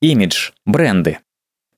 Имидж, бренды.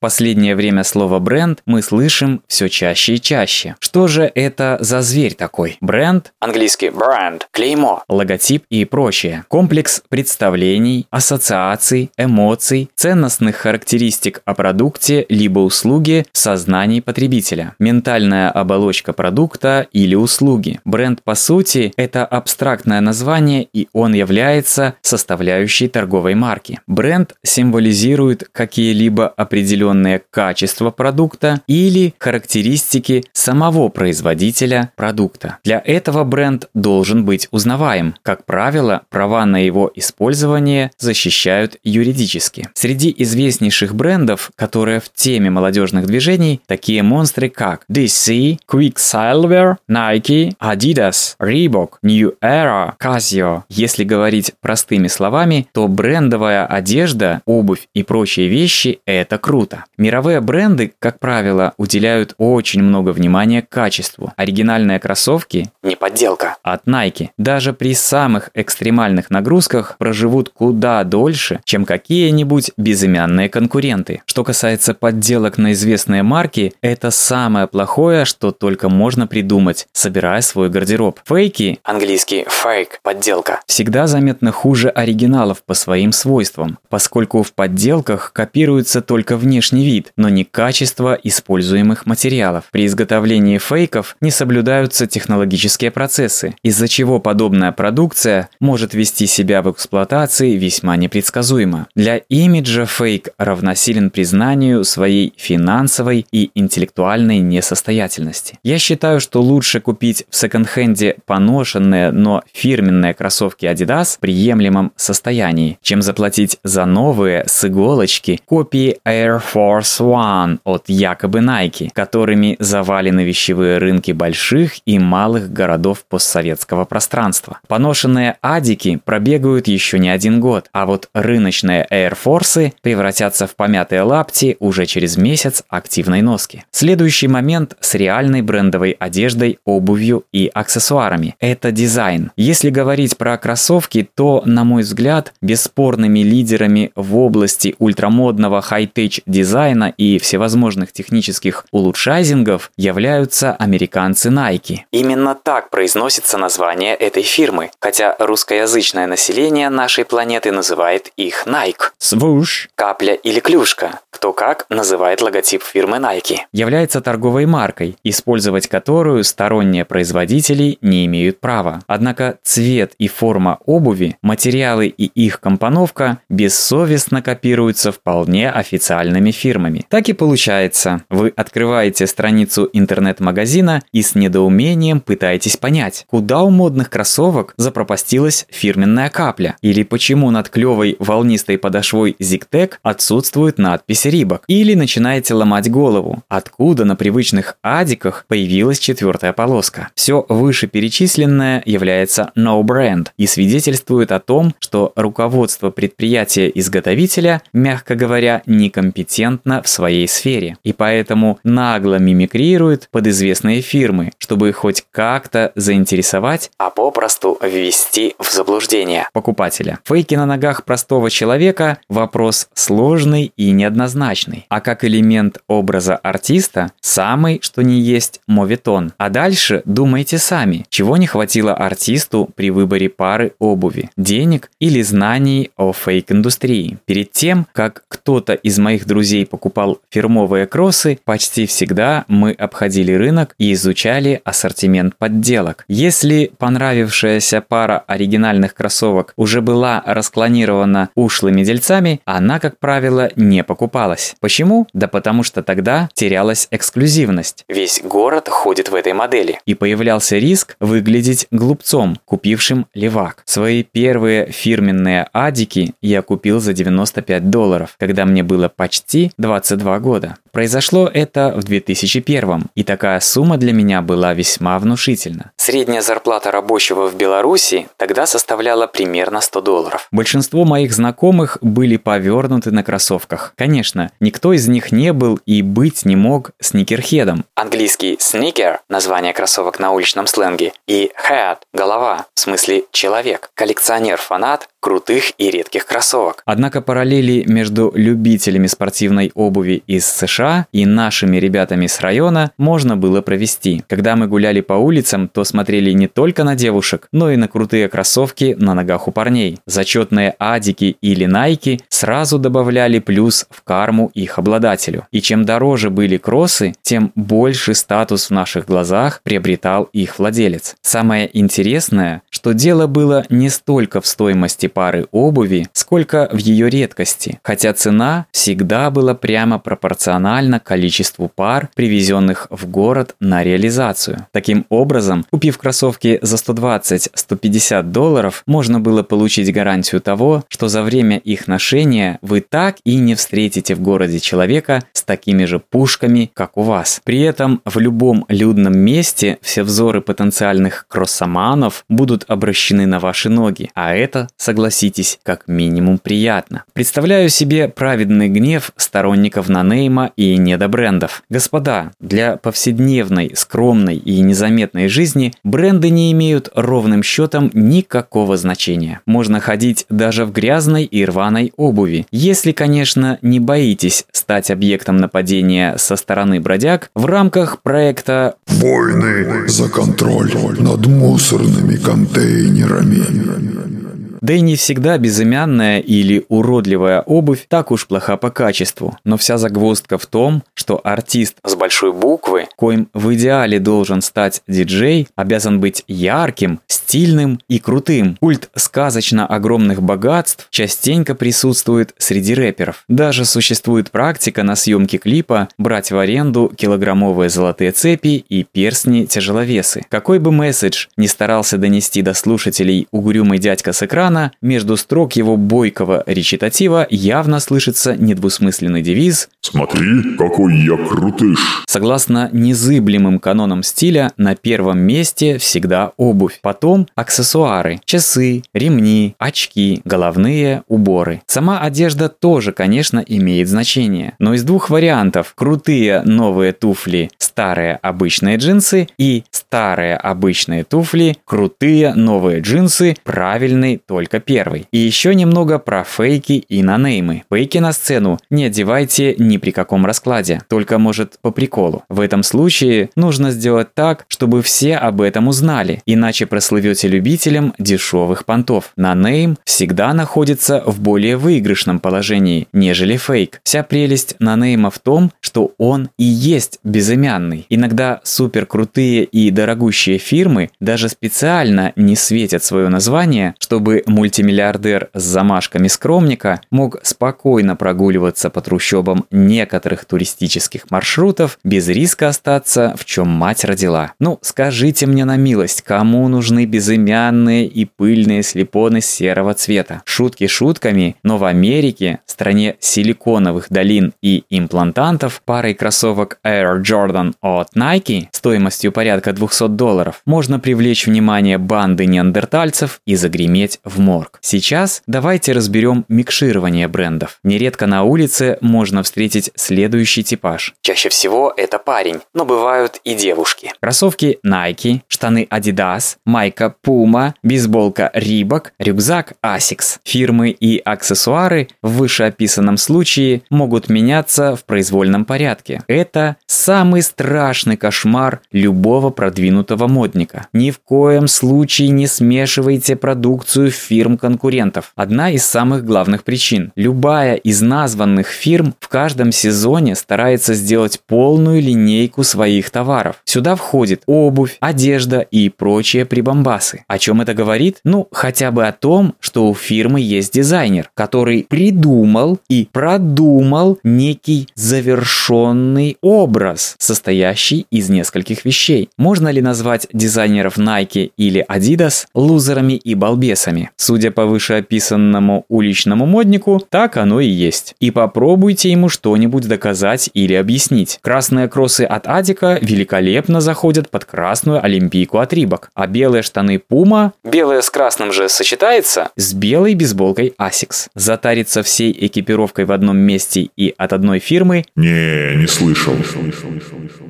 Последнее время слово «бренд» мы слышим все чаще и чаще. Что же это за зверь такой? Бренд, английский brand, клеймо, логотип и прочее. Комплекс представлений, ассоциаций, эмоций, ценностных характеристик о продукте либо услуге в сознании потребителя. Ментальная оболочка продукта или услуги. Бренд по сути это абстрактное название и он является составляющей торговой марки. Бренд символизирует какие-либо определенные определенное качество продукта или характеристики самого производителя продукта. Для этого бренд должен быть узнаваем. Как правило, права на его использование защищают юридически. Среди известнейших брендов, которые в теме молодежных движений, такие монстры как DC, Quicksilver, Nike, Adidas, Reebok, New Era, Casio. Если говорить простыми словами, то брендовая одежда, обувь и прочие вещи – это круто. Мировые бренды, как правило, уделяют очень много внимания качеству. Оригинальные кроссовки не подделка от Nike даже при самых экстремальных нагрузках проживут куда дольше, чем какие-нибудь безымянные конкуренты. Что касается подделок на известные марки, это самое плохое, что только можно придумать, собирая свой гардероб. Фейки, английский fake, подделка, всегда заметно хуже оригиналов по своим свойствам, поскольку в подделках копируется только внешний внешний вид, но не качество используемых материалов. При изготовлении фейков не соблюдаются технологические процессы, из-за чего подобная продукция может вести себя в эксплуатации весьма непредсказуемо. Для имиджа фейк равносилен признанию своей финансовой и интеллектуальной несостоятельности. Я считаю, что лучше купить в секонд-хенде поношенные, но фирменные кроссовки Adidas в приемлемом состоянии, чем заплатить за новые с иголочки копии Air Force Force One от якобы Nike, которыми завалены вещевые рынки больших и малых городов постсоветского пространства. Поношенные адики пробегают еще не один год, а вот рыночные Air Force превратятся в помятые лапти уже через месяц активной носки. Следующий момент с реальной брендовой одеждой, обувью и аксессуарами – это дизайн. Если говорить про кроссовки, то, на мой взгляд, бесспорными лидерами в области ультрамодного хай-теч дизайна дизайна и всевозможных технических улучшайзингов являются американцы Nike. Именно так произносится название этой фирмы, хотя русскоязычное население нашей планеты называет их Nike. Свуш. Капля или клюшка. Кто как называет логотип фирмы Nike. Является торговой маркой, использовать которую сторонние производители не имеют права. Однако цвет и форма обуви, материалы и их компоновка бессовестно копируются вполне официальными фирмами. Так и получается, вы открываете страницу интернет-магазина и с недоумением пытаетесь понять, куда у модных кроссовок запропастилась фирменная капля, или почему над клевой волнистой подошвой ZigTech отсутствует надпись Рибок, или начинаете ломать голову, откуда на привычных адиках появилась четвертая полоска. Все вышеперечисленное является no-brand и свидетельствует о том, что руководство предприятия-изготовителя, мягко говоря, некомпетентно компетентна в своей сфере и поэтому нагло мимикрирует под известные фирмы, чтобы хоть как-то заинтересовать, а попросту ввести в заблуждение покупателя. Фейки на ногах простого человека – вопрос сложный и неоднозначный, а как элемент образа артиста – самый, что не есть, моветон. А дальше думайте сами, чего не хватило артисту при выборе пары обуви – денег или знаний о фейк-индустрии. Перед тем, как кто-то из моих друзей друзей покупал фирмовые кроссы, почти всегда мы обходили рынок и изучали ассортимент подделок. Если понравившаяся пара оригинальных кроссовок уже была расклонирована ушлыми дельцами, она, как правило, не покупалась. Почему? Да потому что тогда терялась эксклюзивность. Весь город ходит в этой модели. И появлялся риск выглядеть глупцом, купившим левак. Свои первые фирменные адики я купил за 95 долларов, когда мне было почти 22 года. Произошло это в 2001 и такая сумма для меня была весьма внушительна. Средняя зарплата рабочего в Беларуси тогда составляла примерно 100 долларов. Большинство моих знакомых были повернуты на кроссовках. Конечно, никто из них не был и быть не мог сникерхедом. Английский sneaker – название кроссовок на уличном сленге, и head – голова, в смысле человек, коллекционер-фанат крутых и редких кроссовок. Однако параллели между любителями спортивной обуви из США и нашими ребятами с района можно было провести. Когда мы гуляли по улицам, то смотрели не только на девушек, но и на крутые кроссовки на ногах у парней. Зачетные адики или найки сразу добавляли плюс в карму их обладателю. И чем дороже были кроссы, тем больше статус в наших глазах приобретал их владелец. Самое интересное, что дело было не столько в стоимости пары обуви, сколько в ее редкости, хотя цена всегда была прямо пропорциональна количеству пар, привезенных в город на реализацию. Таким образом, купив кроссовки за 120-150 долларов, можно было получить гарантию того, что за время их ношения вы так и не встретите в городе человека с такими же пушками, как у вас. При этом в любом людном месте все взоры потенциальных кроссоманов будут обращены на ваши ноги, а это, согласитесь, как минимум приятно. Представляю себе праведный гнев сторонников нанейма и недобрендов. Господа, для повседневной, скромной и незаметной жизни бренды не имеют ровным счетом никакого значения. Можно ходить даже в грязной и рваной обуви, если, конечно, не боитесь стать объектом нападения со стороны бродяг в рамках проекта «Войны за контроль над мусорными контейнерами». Да и не всегда безымянная или уродливая обувь так уж плоха по качеству. Но вся загвоздка в том, что артист с большой буквы, коим в идеале должен стать диджей, обязан быть ярким, стильным и крутым. Культ сказочно огромных богатств частенько присутствует среди рэперов. Даже существует практика на съемке клипа брать в аренду килограммовые золотые цепи и перстни-тяжеловесы. Какой бы месседж ни старался донести до слушателей угрюмый дядька с экрана, экрана, между строк его бойкого речитатива явно слышится недвусмысленный девиз «Смотри, какой я крутыш!». Согласно незыблемым канонам стиля, на первом месте всегда обувь. Потом аксессуары, часы, ремни, очки, головные уборы. Сама одежда тоже, конечно, имеет значение. Но из двух вариантов – крутые новые туфли, старые обычные джинсы и старые обычные туфли, крутые новые джинсы, правильный только первый. И еще немного про фейки и нанеймы. Фейки на сцену не одевайте ни при каком раскладе, только может по приколу. В этом случае нужно сделать так, чтобы все об этом узнали, иначе прослывете любителем дешевых понтов. Нанейм всегда находится в более выигрышном положении, нежели фейк. Вся прелесть нанейма в том, что он и есть безымянный. Иногда супер крутые и дорогущие фирмы даже специально не светят свое название, чтобы мультимиллиардер с замашками скромника мог спокойно прогуливаться по трущобам некоторых туристических маршрутов без риска остаться, в чем мать родила. Ну, скажите мне на милость, кому нужны безымянные и пыльные слепоны серого цвета? Шутки шутками, но в Америке, стране силиконовых долин и имплантантов, парой кроссовок Air Jordan от Nike стоимостью порядка 200 долларов можно привлечь внимание банды неандертальцев и загреметь в морг. Сейчас давайте разберем микширование брендов. Нередко на улице можно встретить следующий типаж. Чаще всего это парень, но бывают и девушки. Кроссовки Nike, штаны Adidas, майка Puma, бейсболка Reebok, рюкзак Asics. Фирмы и аксессуары в вышеописанном случае могут меняться в произвольном порядке. Это самый страшный кошмар любого продвинутого модника. Ни в коем случае не смешивайте продукцию фирм-конкурентов. Одна из самых главных причин. Любая из названных фирм в каждом сезоне старается сделать полную линейку своих товаров. Сюда входит обувь, одежда и прочие прибамбасы. О чем это говорит? Ну, хотя бы о том, что у фирмы есть дизайнер, который придумал и продумал некий завершенный образ, состоящий из нескольких вещей. Можно ли назвать дизайнеров Nike или Adidas лузерами и балбесами? Судя по вышеописанному уличному моднику, так оно и есть. И попробуйте ему что-нибудь доказать или объяснить. Красные кроссы от Адика великолепно заходят под красную олимпийку от Рибок, а белые штаны Puma Белое с красным же сочетается? с белой бейсболкой Asics. Затариться всей экипировкой в одном месте и от одной фирмы Не, не слышал.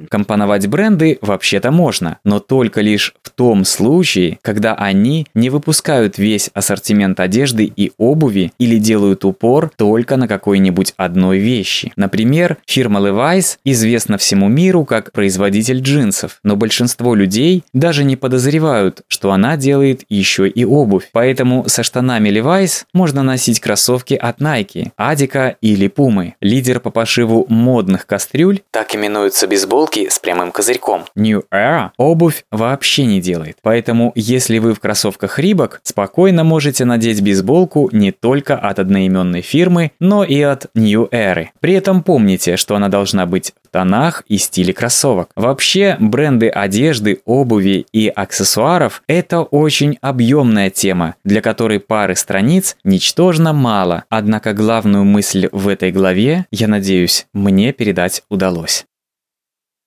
Компоновать бренды вообще-то можно, но только лишь в том случае, когда они не выпускают весь ассортимент одежды и обуви или делают упор только на какой-нибудь одной вещи. Например, фирма Levi's известна всему миру как производитель джинсов, но большинство людей даже не подозревают, что она делает еще и обувь. Поэтому со штанами Levi's можно носить кроссовки от Nike, Адика или Пумы. Лидер по пошиву модных кастрюль Так именуются бейсболки с прямым козырьком. New Era обувь вообще не делает. Поэтому, если вы в кроссовках Рибок, спокойно можете надеть бейсболку не только от одноименной фирмы, но и от New Era. При этом помните, что она должна быть в тонах и стиле кроссовок. Вообще, бренды одежды, обуви и аксессуаров – это очень объемная тема, для которой пары страниц ничтожно мало. Однако главную мысль в этой главе, я надеюсь, мне передать удалось.